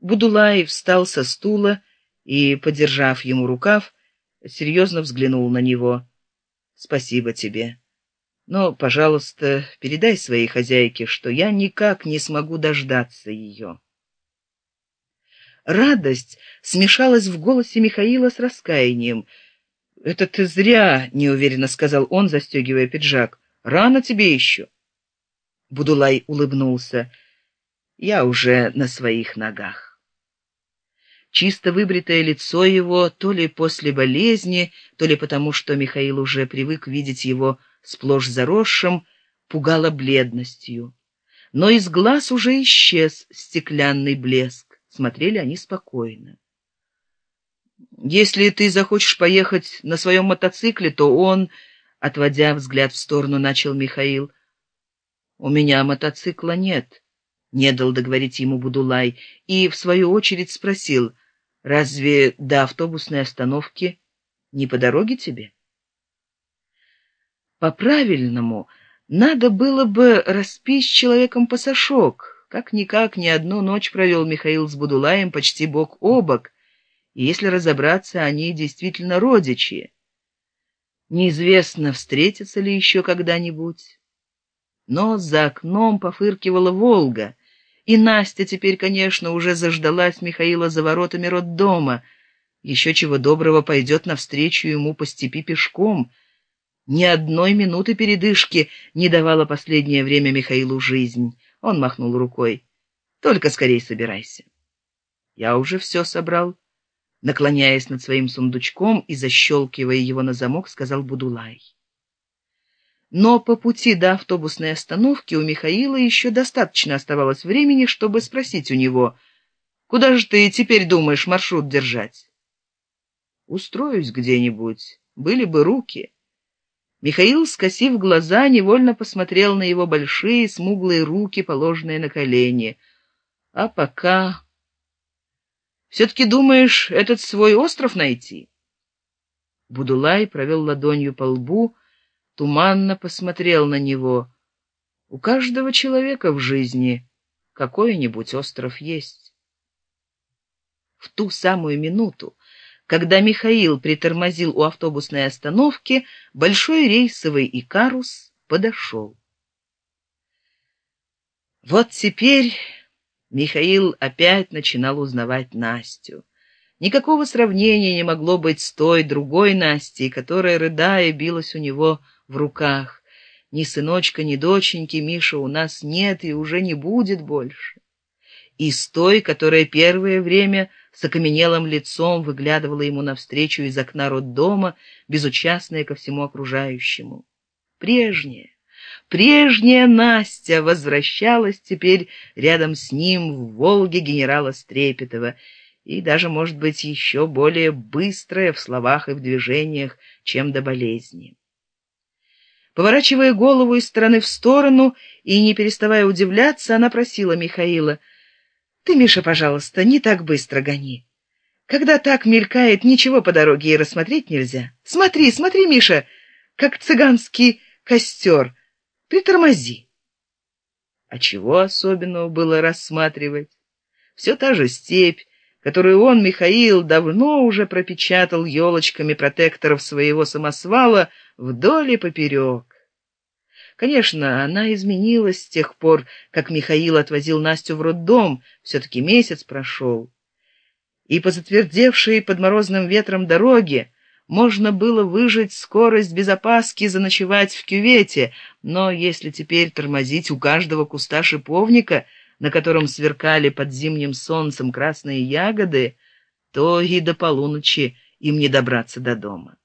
Будулай встал со стула и, подержав ему рукав, серьезно взглянул на него. «Спасибо тебе. Но, пожалуйста, передай своей хозяйке, что я никак не смогу дождаться ее». Радость смешалась в голосе Михаила с раскаянием. «Это ты зря», — неуверенно сказал он, застегивая пиджак. «Рано тебе еще». Будулай улыбнулся. «Я уже на своих ногах». Чисто выбритое лицо его, то ли после болезни, то ли потому, что Михаил уже привык видеть его сплошь заросшим, пугало бледностью. Но из глаз уже исчез стеклянный блеск. Смотрели они спокойно. «Если ты захочешь поехать на своем мотоцикле, то он...» Отводя взгляд в сторону, начал Михаил. «У меня мотоцикла нет», — не дал договорить ему Будулай, и, в свою очередь, спросил, Разве до автобусной остановки не по дороге тебе? По-правильному, надо было бы распить человеком пасашок. Как-никак ни одну ночь провел Михаил с Будулаем почти бок о бок, и если разобраться, они действительно родичи. Неизвестно, встретятся ли еще когда-нибудь. Но за окном пофыркивала Волга — и Настя теперь, конечно, уже заждалась Михаила за воротами роддома. Еще чего доброго пойдет навстречу ему по степи пешком. Ни одной минуты передышки не давала последнее время Михаилу жизнь. Он махнул рукой. «Только скорей собирайся». «Я уже все собрал». Наклоняясь над своим сундучком и защелкивая его на замок, сказал Будулай. Но по пути до автобусной остановки у Михаила еще достаточно оставалось времени, чтобы спросить у него, «Куда же ты теперь думаешь маршрут держать?» «Устроюсь где-нибудь, были бы руки». Михаил, скосив глаза, невольно посмотрел на его большие смуглые руки, положенные на колени. «А пока...» «Все-таки думаешь, этот свой остров найти?» Будулай провел ладонью по лбу, туманно посмотрел на него. У каждого человека в жизни какой-нибудь остров есть. В ту самую минуту, когда Михаил притормозил у автобусной остановки, большой рейсовый Икарус подошел. Вот теперь Михаил опять начинал узнавать Настю. Никакого сравнения не могло быть с той другой Настей, которая, рыдая, билась у него в руках. Ни сыночка, ни доченьки Миша у нас нет и уже не будет больше. И с той, которая первое время с окаменелым лицом выглядывала ему навстречу из окна роддома, безучастная ко всему окружающему. Прежняя, прежняя Настя возвращалась теперь рядом с ним в «Волге» генерала Стрепетова, и даже, может быть, еще более быстрая в словах и в движениях, чем до болезни. Поворачивая голову из стороны в сторону и не переставая удивляться, она просила Михаила, «Ты, Миша, пожалуйста, не так быстро гони. Когда так мелькает, ничего по дороге и рассмотреть нельзя. Смотри, смотри, Миша, как цыганский костер. Притормози». А чего особенного было рассматривать? Все та же степь, которую он, Михаил, давно уже пропечатал елочками протекторов своего самосвала вдоль и поперек. Конечно, она изменилась с тех пор, как Михаил отвозил Настю в роддом, все-таки месяц прошел. И по затвердевшей под морозным ветром дороге можно было выжить скорость без опаски заночевать в кювете, но если теперь тормозить у каждого куста шиповника — на котором сверкали под зимним солнцем красные ягоды, то и до полуночи им не добраться до дома.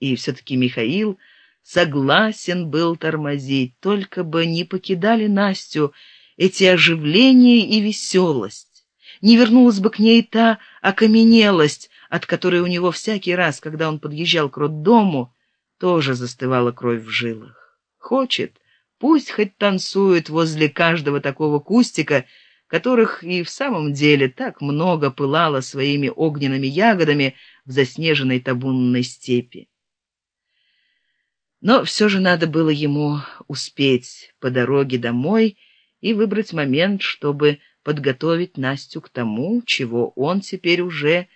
И все-таки Михаил согласен был тормозить, только бы не покидали Настю эти оживления и веселость, не вернулась бы к ней та окаменелость, от которой у него всякий раз, когда он подъезжал к роддому, тоже застывала кровь в жилах. Хочет, Пусть хоть танцует возле каждого такого кустика, которых и в самом деле так много пылало своими огненными ягодами в заснеженной табунной степи. Но все же надо было ему успеть по дороге домой и выбрать момент, чтобы подготовить Настю к тому, чего он теперь уже